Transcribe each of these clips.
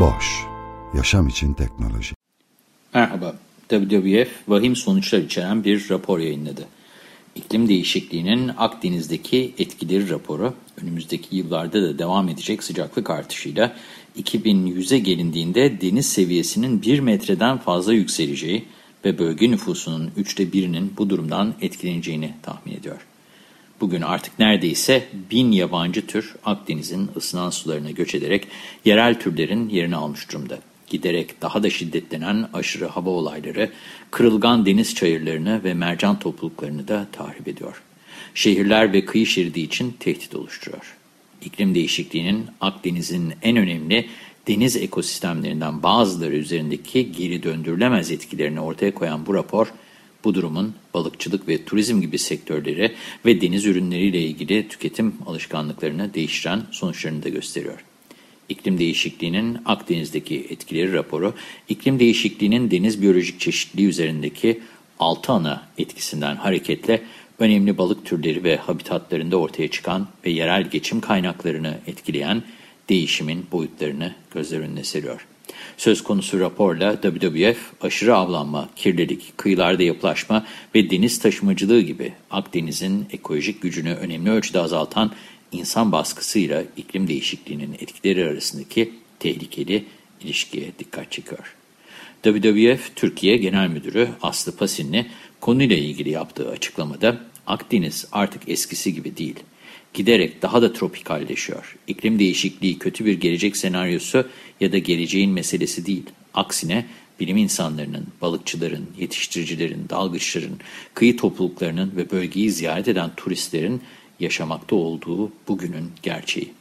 Boş, yaşam için teknoloji. Merhaba, WWF vahim sonuçlar içeren bir rapor yayınladı. İklim değişikliğinin Akdeniz'deki etkileri raporu, önümüzdeki yıllarda da devam edecek sıcaklık artışıyla 2100'e gelindiğinde deniz seviyesinin 1 metreden fazla yükseleceği ve bölge nüfusunun üçte birinin bu durumdan etkileneceğini tahmin ediyor. Bugün artık neredeyse bin yabancı tür Akdeniz'in ısınan sularına göç ederek yerel türlerin yerini almış durumda. Giderek daha da şiddetlenen aşırı hava olayları kırılgan deniz çayırlarını ve mercan topluluklarını da tahrip ediyor. Şehirler ve kıyı şeridi için tehdit oluşturuyor. İklim değişikliğinin Akdeniz'in en önemli deniz ekosistemlerinden bazıları üzerindeki geri döndürülemez etkilerini ortaya koyan bu rapor, bu durumun balıkçılık ve turizm gibi sektörleri ve deniz ürünleriyle ilgili tüketim alışkanlıklarını değiştiren sonuçlarını da gösteriyor. İklim değişikliğinin Akdeniz'deki etkileri raporu, iklim değişikliğinin deniz biyolojik çeşitliliği üzerindeki 6 ana etkisinden hareketle önemli balık türleri ve habitatlarında ortaya çıkan ve yerel geçim kaynaklarını etkileyen değişimin boyutlarını gözler önüne seriyor. Söz konusu raporla WWF aşırı avlanma, kirlilik, kıyılarda yapılaşma ve deniz taşımacılığı gibi Akdeniz'in ekolojik gücünü önemli ölçüde azaltan insan baskısıyla iklim değişikliğinin etkileri arasındaki tehlikeli ilişkiye dikkat çekiyor. WWF Türkiye Genel Müdürü Aslı Pasinli konuyla ilgili yaptığı açıklamada Akdeniz artık eskisi gibi değil. Giderek daha da tropikalleşiyor. İklim değişikliği kötü bir gelecek senaryosu ya da geleceğin meselesi değil. Aksine bilim insanlarının, balıkçıların, yetiştiricilerin, dalgıçların, kıyı topluluklarının ve bölgeyi ziyaret eden turistlerin yaşamakta olduğu bugünün gerçeği.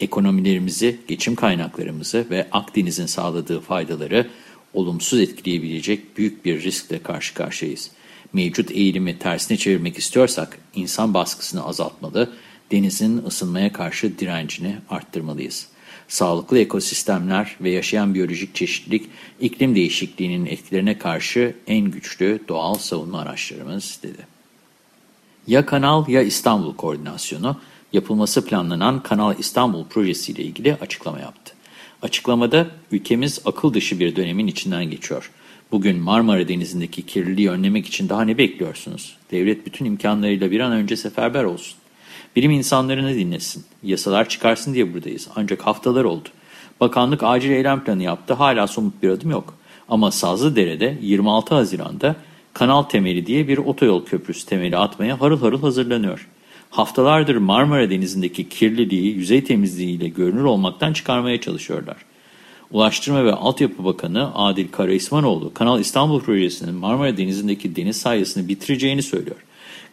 Ekonomilerimizi, geçim kaynaklarımızı ve Akdeniz'in sağladığı faydaları olumsuz etkileyebilecek büyük bir riskle karşı karşıyayız. Mevcut eğilimi tersine çevirmek istiyorsak insan baskısını azaltmalı, denizin ısınmaya karşı direncini arttırmalıyız. Sağlıklı ekosistemler ve yaşayan biyolojik çeşitlilik iklim değişikliğinin etkilerine karşı en güçlü doğal savunma araçlarımız dedi. Ya Kanal ya İstanbul koordinasyonu yapılması planlanan Kanal İstanbul projesiyle ilgili açıklama yaptı. Açıklamada ülkemiz akıl dışı bir dönemin içinden geçiyor. Bugün Marmara Denizi'ndeki kirliliği önlemek için daha ne bekliyorsunuz? Devlet bütün imkanlarıyla bir an önce seferber olsun. Bilim insanlarını dinlesin. Yasalar çıkarsın diye buradayız. Ancak haftalar oldu. Bakanlık acil eylem planı yaptı. Hala somut bir adım yok. Ama Sazlıdere'de 26 Haziran'da kanal temeli diye bir otoyol köprüsü temeli atmaya harıl harıl hazırlanıyor. Haftalardır Marmara Denizi'ndeki kirliliği yüzey temizliğiyle görünür olmaktan çıkarmaya çalışıyorlar. Ulaştırma ve Altyapı Bakanı Adil Karaismanoğlu, Kanal İstanbul Projesi'nin Marmara Denizi'ndeki deniz sayesini bitireceğini söylüyor.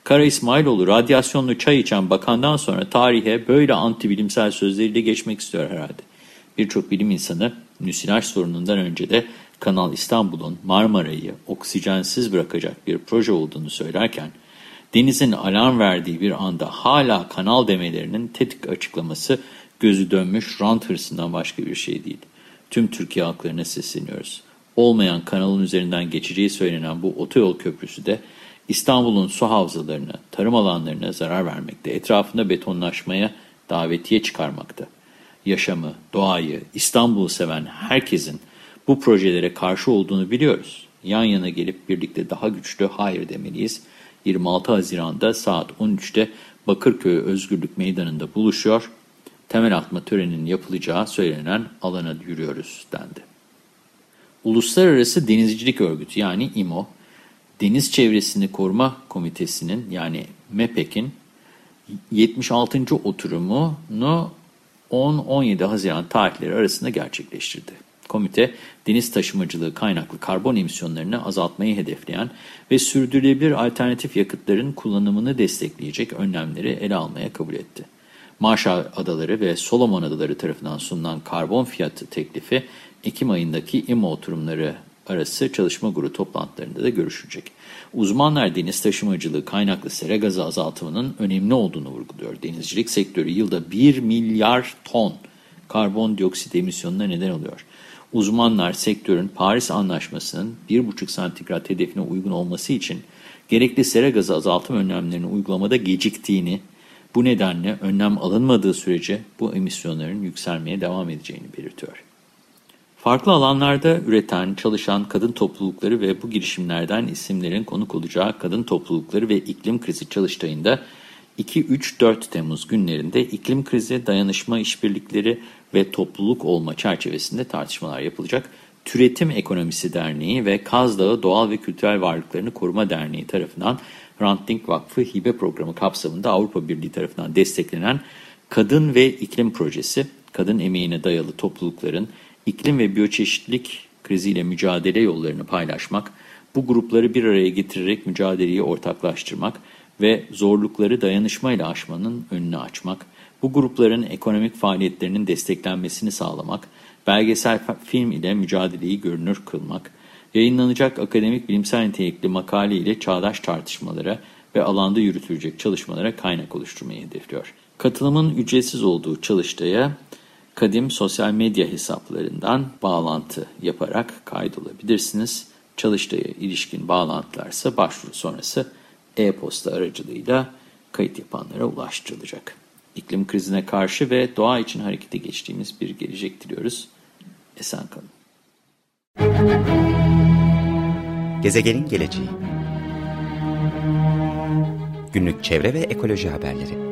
Kara İsmailoğlu radyasyonlu çay içen bakandan sonra tarihe böyle antibilimsel sözleriyle geçmek istiyor herhalde. Birçok bilim insanı müsilaj sorunundan önce de Kanal İstanbul'un Marmara'yı oksijensiz bırakacak bir proje olduğunu söylerken, denizin alarm verdiği bir anda hala kanal demelerinin tetik açıklaması gözü dönmüş rant hırsından başka bir şey değil. Tüm Türkiye halklarına sesleniyoruz. Olmayan kanalın üzerinden geçeceği söylenen bu otoyol köprüsü de İstanbul'un su havzalarına, tarım alanlarına zarar vermekte, etrafında betonlaşmaya davetiye çıkarmakta. Yaşamı, doğayı, İstanbul'u seven herkesin bu projelere karşı olduğunu biliyoruz. Yan yana gelip birlikte daha güçlü hayır demeliyiz. 26 Haziran'da saat 13'te Bakırköy Özgürlük Meydanı'nda buluşuyor. Temel atma töreninin yapılacağı söylenen alana yürüyoruz dendi. Uluslararası Denizcilik Örgütü yani IMO, Deniz Çevresini Koruma Komitesi'nin yani MEPEK'in 76. oturumunu 10-17 Haziran tarihleri arasında gerçekleştirdi. Komite, deniz taşımacılığı kaynaklı karbon emisyonlarını azaltmayı hedefleyen ve sürdürülebilir alternatif yakıtların kullanımını destekleyecek önlemleri ele almaya kabul etti. Marshall Adaları ve Solomon Adaları tarafından sunulan karbon fiyatı teklifi Ekim ayındaki İMO oturumları arası çalışma grubu toplantılarında da görüşülecek. Uzmanlar deniz taşımacılığı kaynaklı sera gazı azaltımının önemli olduğunu vurguluyor. Denizcilik sektörü yılda 1 milyar ton karbondioksit emisyonuna neden oluyor. Uzmanlar sektörün Paris Anlaşması'nın 1,5 santigrat hedefine uygun olması için gerekli sera gazı azaltım önlemlerini uygulamada geciktiğini, bu nedenle önlem alınmadığı sürece bu emisyonların yükselmeye devam edeceğini belirtiyor. Farklı alanlarda üreten, çalışan kadın toplulukları ve bu girişimlerden isimlerin konuk olacağı Kadın Toplulukları ve İklim Krizi Çalıştayı'nda 2-3-4 Temmuz günlerinde iklim krizi, dayanışma işbirlikleri ve topluluk olma çerçevesinde tartışmalar yapılacak. Türetim Ekonomisi Derneği ve Kaz Dağı Doğal ve Kültürel Varlıklarını Koruma Derneği tarafından Hrant Vakfı Hibe Programı kapsamında Avrupa Birliği tarafından desteklenen Kadın ve İklim Projesi, kadın emeğine dayalı toplulukların iklim ve biyoçeşitlilik kriziyle mücadele yollarını paylaşmak, bu grupları bir araya getirerek mücadeleyi ortaklaştırmak ve zorlukları dayanışmayla aşmanın önünü açmak, bu grupların ekonomik faaliyetlerinin desteklenmesini sağlamak, belgesel film ile mücadeleyi görünür kılmak, yayınlanacak akademik bilimsel nitelikli makale ile çağdaş tartışmalara ve alanda yürütülecek çalışmalara kaynak oluşturmayı hedefliyor. Katılımın ücretsiz olduğu çalıştaya kadim sosyal medya hesaplarından bağlantı yaparak kaydolabilirsiniz. Çalıştaya ilişkin bağlantılarsa başvuru sonrası e-posta aracılığıyla kayıt yapanlara ulaştırılacak. İklim krizine karşı ve doğa için harekete geçtiğimiz bir gelecek diliyoruz. Esen kalın. Gezegenin geleceği Günlük çevre ve ekoloji haberleri